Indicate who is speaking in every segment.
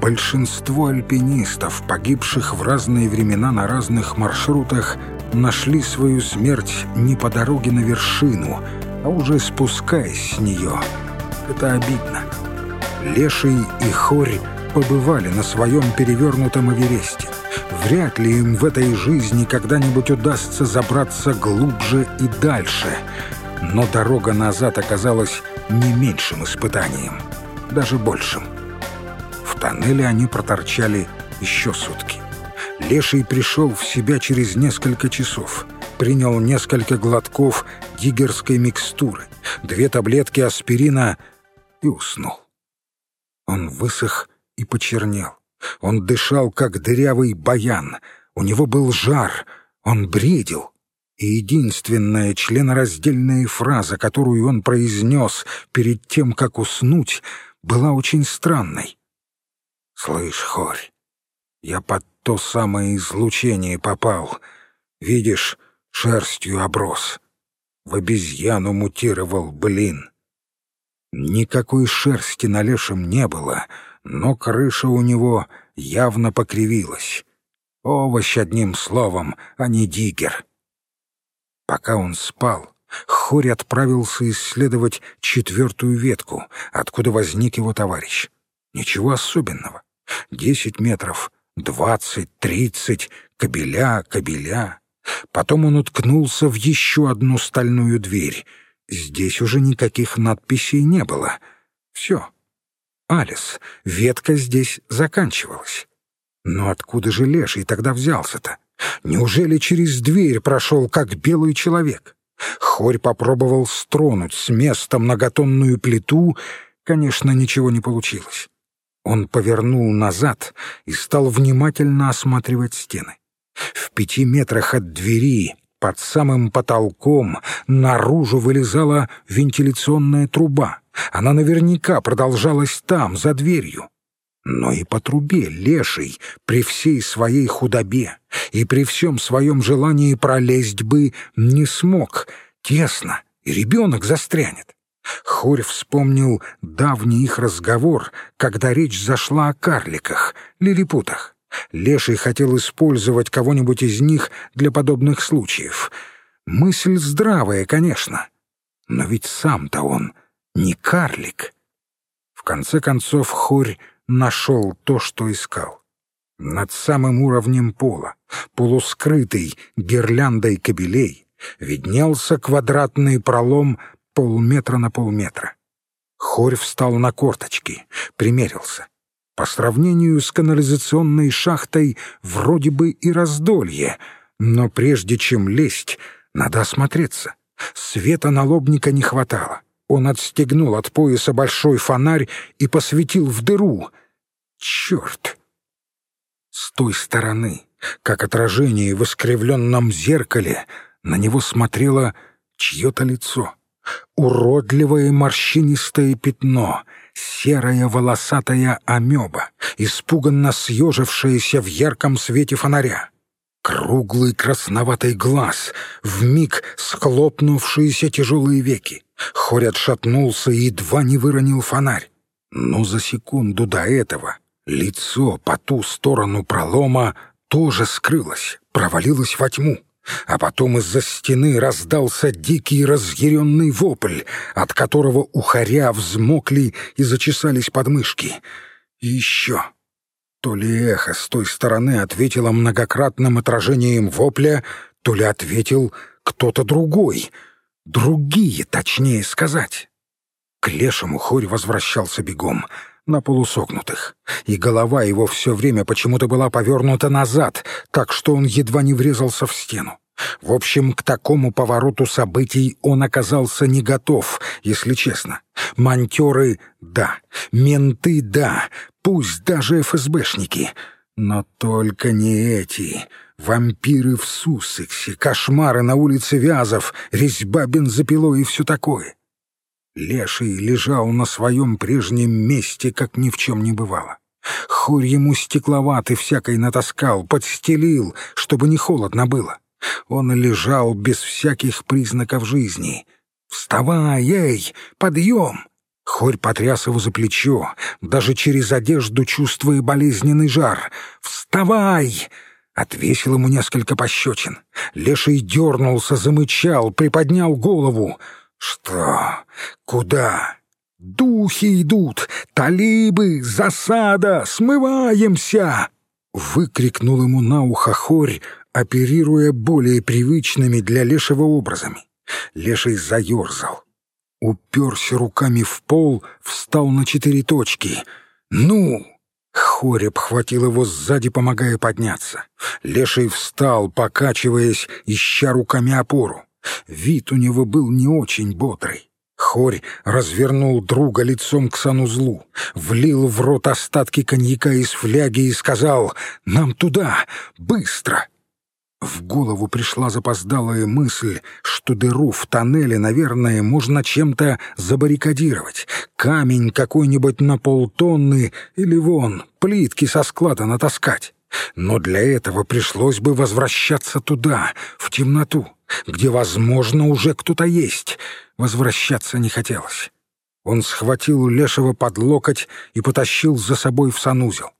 Speaker 1: Большинство альпинистов, погибших в разные времена на разных маршрутах, нашли свою смерть не по дороге на вершину, а уже спускаясь с нее. Это обидно. Леший и Хорь побывали на своем перевернутом Эвересте. Вряд ли им в этой жизни когда-нибудь удастся забраться глубже и дальше. Но дорога назад оказалась не меньшим испытанием, даже большим. Тоннеле они проторчали еще сутки. Леший пришел в себя через несколько часов, принял несколько глотков диггерской микстуры, две таблетки аспирина и уснул. Он высох и почернел. Он дышал, как дырявый баян. У него был жар. Он бредил. И единственная членораздельная фраза, которую он произнес перед тем, как уснуть, была очень странной. «Слышь, хорь, я под то самое излучение попал. Видишь, шерстью оброс. В обезьяну мутировал, блин. Никакой шерсти на лешем не было, но крыша у него явно покривилась. Овощ одним словом, а не диггер. Пока он спал, Хорь отправился исследовать четвертую ветку, откуда возник его товарищ. Ничего особенного. Десять метров, двадцать, тридцать, кабеля, кабеля. Потом он уткнулся в еще одну стальную дверь. Здесь уже никаких надписей не было. Все. Алис, ветка здесь заканчивалась. Но откуда же Леший тогда взялся-то? Неужели через дверь прошел, как белый человек? Хорь попробовал стронуть с места многотонную плиту. Конечно, ничего не получилось. Он повернул назад и стал внимательно осматривать стены. В пяти метрах от двери, под самым потолком, наружу вылезала вентиляционная труба. Она наверняка продолжалась там, за дверью. Но и по трубе леший при всей своей худобе и при всем своем желании пролезть бы не смог. Тесно, и ребенок застрянет. Хорь вспомнил давний их разговор, когда речь зашла о карликах, лилипутах. Леший хотел использовать кого-нибудь из них для подобных случаев. Мысль здравая, конечно. Но ведь сам-то он не карлик. В конце концов, Хорь нашел то, что искал. Над самым уровнем пола, полускрытый гирляндой кабелей, виднелся квадратный пролом полметра на полметра. Хорь встал на корточки, примерился. По сравнению с канализационной шахтой вроде бы и раздолье, но прежде чем лезть, надо осмотреться. Света налобника не хватало. Он отстегнул от пояса большой фонарь и посветил в дыру. Черт! С той стороны, как отражение в искривленном зеркале, на него смотрело чье-то лицо. Уродливое морщинистое пятно, серая волосатая амеба, испуганно съежившаяся в ярком свете фонаря. Круглый красноватый глаз, вмиг схлопнувшиеся тяжелые веки. Хорь отшатнулся и едва не выронил фонарь. Но за секунду до этого Лицо по ту сторону пролома тоже скрылось, провалилось во тьму. А потом из-за стены раздался дикий разъяренный вопль, от которого ухаря взмокли и зачесались подмышки. И еще. То ли эхо с той стороны ответило многократным отражением вопля, то ли ответил кто-то другой. Другие, точнее сказать. К лешему хорь возвращался бегом — на полусогнутых, и голова его все время почему-то была повернута назад, так что он едва не врезался в стену. В общем, к такому повороту событий он оказался не готов, если честно. Монтеры — да, менты — да, пусть даже ФСБшники. Но только не эти. Вампиры в Суссексе, кошмары на улице Вязов, резьба бензопилой и все такое. Леший лежал на своем прежнем месте, как ни в чем не бывало. Хорь ему стекловатый всякой натаскал, подстелил, чтобы не холодно было. Он лежал без всяких признаков жизни. «Вставай, эй, подъем!» Хорь потряс его за плечо, даже через одежду чувствуя болезненный жар. «Вставай!» Отвесил ему несколько пощечин. Леший дернулся, замычал, приподнял голову. «Что? Куда?» «Духи идут! Талибы! Засада! Смываемся!» Выкрикнул ему на ухо хорь, оперируя более привычными для Лешего образами. Леший заерзал. Уперся руками в пол, встал на четыре точки. «Ну!» Хорь обхватил его сзади, помогая подняться. Леший встал, покачиваясь, ища руками опору. Вид у него был не очень бодрый. Хорь развернул друга лицом к санузлу, влил в рот остатки коньяка из фляги и сказал «Нам туда! Быстро!» В голову пришла запоздалая мысль, что дыру в тоннеле, наверное, можно чем-то забаррикадировать. Камень какой-нибудь на полтонны или вон, плитки со склада натаскать. Но для этого пришлось бы возвращаться туда, в темноту, где, возможно, уже кто-то есть. Возвращаться не хотелось. Он схватил Лешего под локоть и потащил за собой в санузел.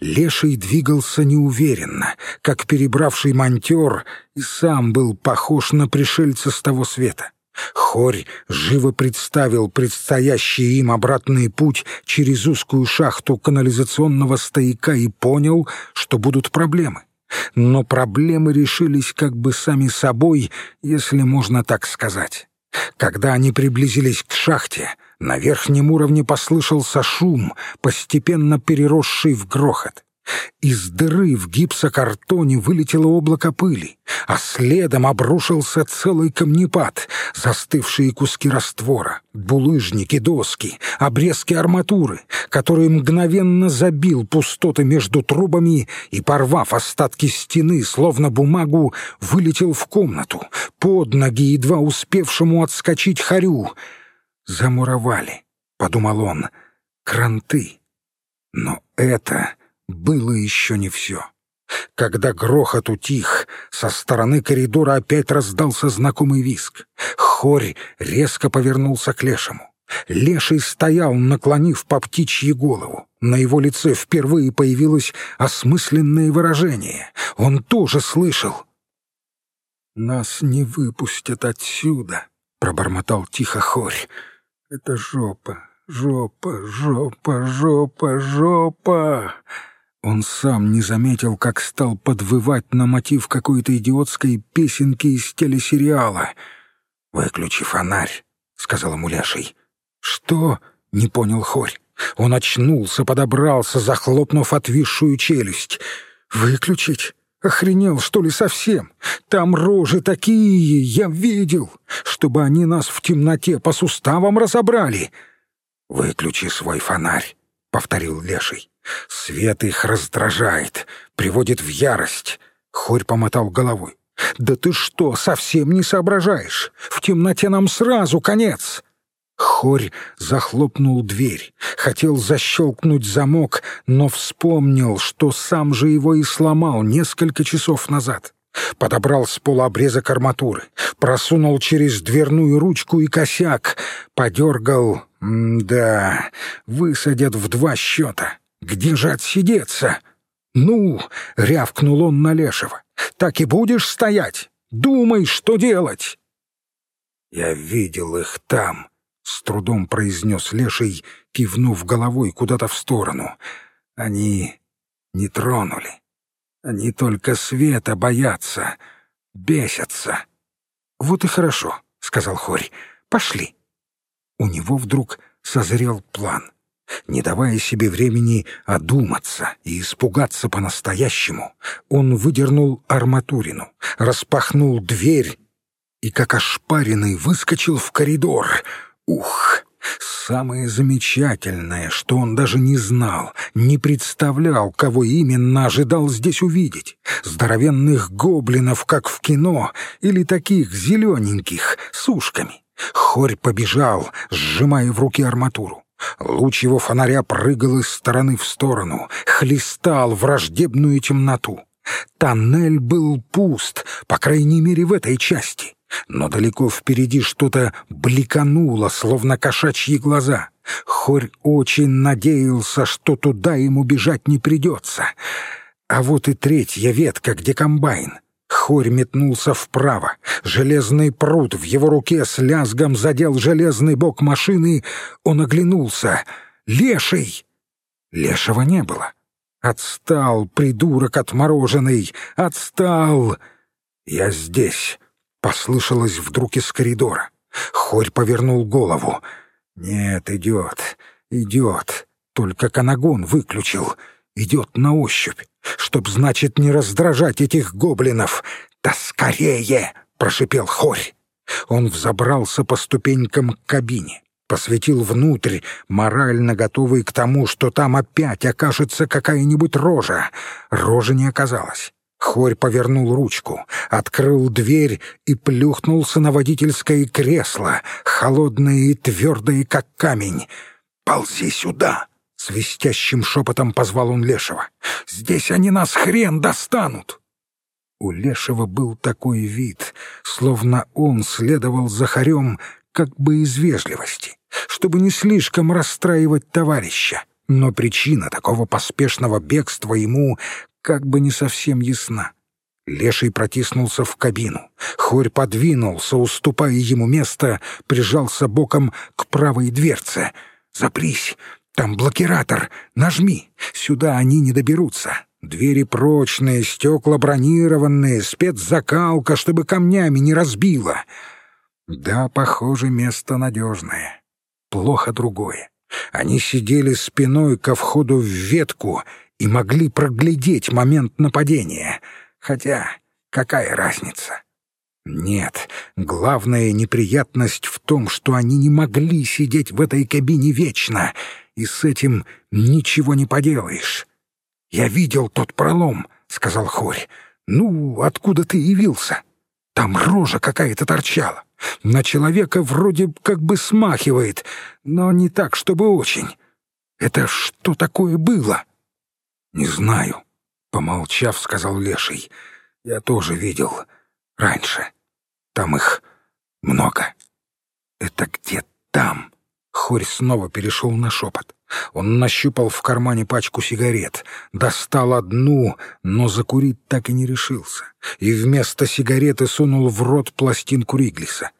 Speaker 1: Леший двигался неуверенно, как перебравший монтер, и сам был похож на пришельца с того света. Хорь живо представил предстоящий им обратный путь через узкую шахту канализационного стояка и понял, что будут проблемы. Но проблемы решились как бы сами собой, если можно так сказать. Когда они приблизились к шахте, на верхнем уровне послышался шум, постепенно переросший в грохот. Из дыры в гипсокартоне вылетело облако пыли, а следом обрушился целый камнепад, застывшие куски раствора, булыжники, доски, обрезки арматуры, который мгновенно забил пустоты между трубами и, порвав остатки стены, словно бумагу, вылетел в комнату, под ноги едва успевшему отскочить хорю — замуровали, — подумал он, — кранты. Но это было еще не все. Когда грохот утих, со стороны коридора опять раздался знакомый виск. Хорь резко повернулся к Лешему. Леший стоял, наклонив по птичьи голову. На его лице впервые появилось осмысленное выражение. Он тоже слышал. «Нас не выпустят отсюда», — пробормотал тихо Хорь. Это жопа, жопа, жопа, жопа, жопа. Он сам не заметил, как стал подвывать на мотив какой-то идиотской песенки из телесериала. «Выключи фонарь», — сказал ему Леший. «Что?» — не понял Хорь. Он очнулся, подобрался, захлопнув отвисшую челюсть. «Выключить? Охренел, что ли, совсем? Там рожи такие, я видел, чтобы они нас в темноте по суставам разобрали. «Выключи свой фонарь», — повторил Леший. «Свет их раздражает, приводит в ярость». Хорь помотал головой. «Да ты что, совсем не соображаешь? В темноте нам сразу конец!» Хорь захлопнул дверь, хотел защелкнуть замок, но вспомнил, что сам же его и сломал несколько часов назад. Подобрал с пола обрезок арматуры, просунул через дверную ручку и косяк, подергал. да, высадят в два счета. Где же отсидеться? «Ну!» — рявкнул он на Лешего. «Так и будешь стоять? Думай, что делать!» «Я видел их там», с трудом произнес Леший, кивнув головой куда-то в сторону. Они не тронули. Они только света боятся, бесятся. «Вот и хорошо», — сказал Хорь. «Пошли». У него вдруг созрел план. Не давая себе времени одуматься и испугаться по-настоящему, он выдернул арматурину, распахнул дверь и, как ошпаренный, выскочил в коридор — Ух! Самое замечательное, что он даже не знал, не представлял, кого именно ожидал здесь увидеть. Здоровенных гоблинов, как в кино, или таких зелененьких, с ушками. Хорь побежал, сжимая в руке арматуру. Луч его фонаря прыгал из стороны в сторону, хлестал враждебную темноту. Тоннель был пуст, по крайней мере, в этой части. Но далеко впереди что-то бликануло, словно кошачьи глаза. Хорь очень надеялся, что туда ему бежать не придется. А вот и третья ветка, где комбайн. Хорь метнулся вправо. Железный пруд в его руке с лязгом задел железный бок машины. Он оглянулся. «Леший!» Лешего не было. «Отстал, придурок отмороженный! Отстал!» «Я здесь!» — послышалось вдруг из коридора. Хорь повернул голову. «Нет, идет, идет. Только канагон выключил. Идет на ощупь, чтоб, значит, не раздражать этих гоблинов. Да скорее!» — прошипел Хорь. Он взобрался по ступенькам к кабине посветил внутрь, морально готовый к тому, что там опять окажется какая-нибудь рожа. Рожа не оказалась. Хорь повернул ручку, открыл дверь и плюхнулся на водительское кресло, холодное и твердое, как камень. «Ползи сюда!» — свистящим шепотом позвал он Лешего. «Здесь они нас хрен достанут!» У Лешего был такой вид, словно он следовал за хорем как бы из вежливости чтобы не слишком расстраивать товарища. Но причина такого поспешного бегства ему как бы не совсем ясна. Леший протиснулся в кабину. Хорь подвинулся, уступая ему место, прижался боком к правой дверце. «Запрись! Там блокиратор! Нажми! Сюда они не доберутся!» Двери прочные, стекла бронированные, спецзакалка, чтобы камнями не разбило. Да, похоже, место надежное плохо другое. Они сидели спиной ко входу в ветку и могли проглядеть момент нападения. Хотя какая разница? Нет, главная неприятность в том, что они не могли сидеть в этой кабине вечно, и с этим ничего не поделаешь. «Я видел тот пролом», — сказал Хорь. «Ну, откуда ты явился? Там рожа какая-то торчала. На человека вроде как бы смахивает, но не так, чтобы очень. Это что такое было? Не знаю, помолчав, сказал Леший. Я тоже видел раньше. Там их много. Это где там? Хорь снова перешел на шепот. Он нащупал в кармане пачку сигарет, достал одну, но закурить так и не решился, и вместо сигареты сунул в рот пластинку Риглиса.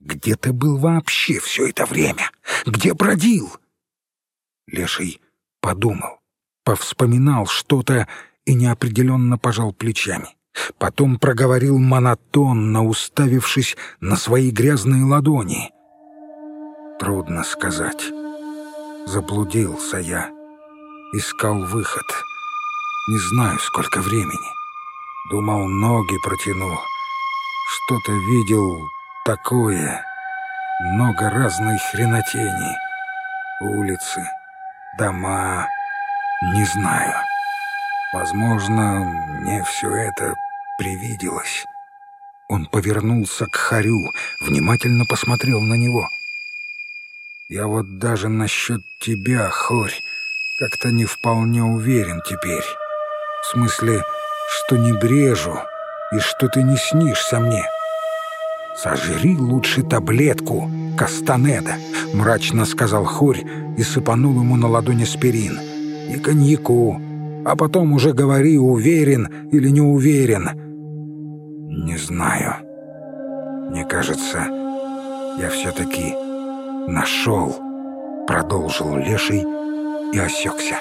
Speaker 1: «Где ты был вообще все это время? Где бродил?» Леший подумал, повспоминал что-то и неопределенно пожал плечами. Потом проговорил монотонно, уставившись на свои грязные ладони. «Трудно сказать». Заблудился я. Искал выход. Не знаю, сколько времени. Думал, ноги протяну. Что-то видел такое. Много разной хренотени. Улицы, дома. Не знаю. Возможно, мне все это привиделось. Он повернулся к Харю, внимательно посмотрел на него — я вот даже насчет тебя, Хорь, как-то не вполне уверен теперь. В смысле, что не брежу и что ты не снишься мне. «Сожри лучше таблетку, Кастанеда», — мрачно сказал Хорь и сыпанул ему на ладони спирин. «И коньяку, а потом уже говори, уверен или не уверен». «Не знаю. Мне кажется, я все-таки...» «Нашел!» — продолжил Леший и осекся.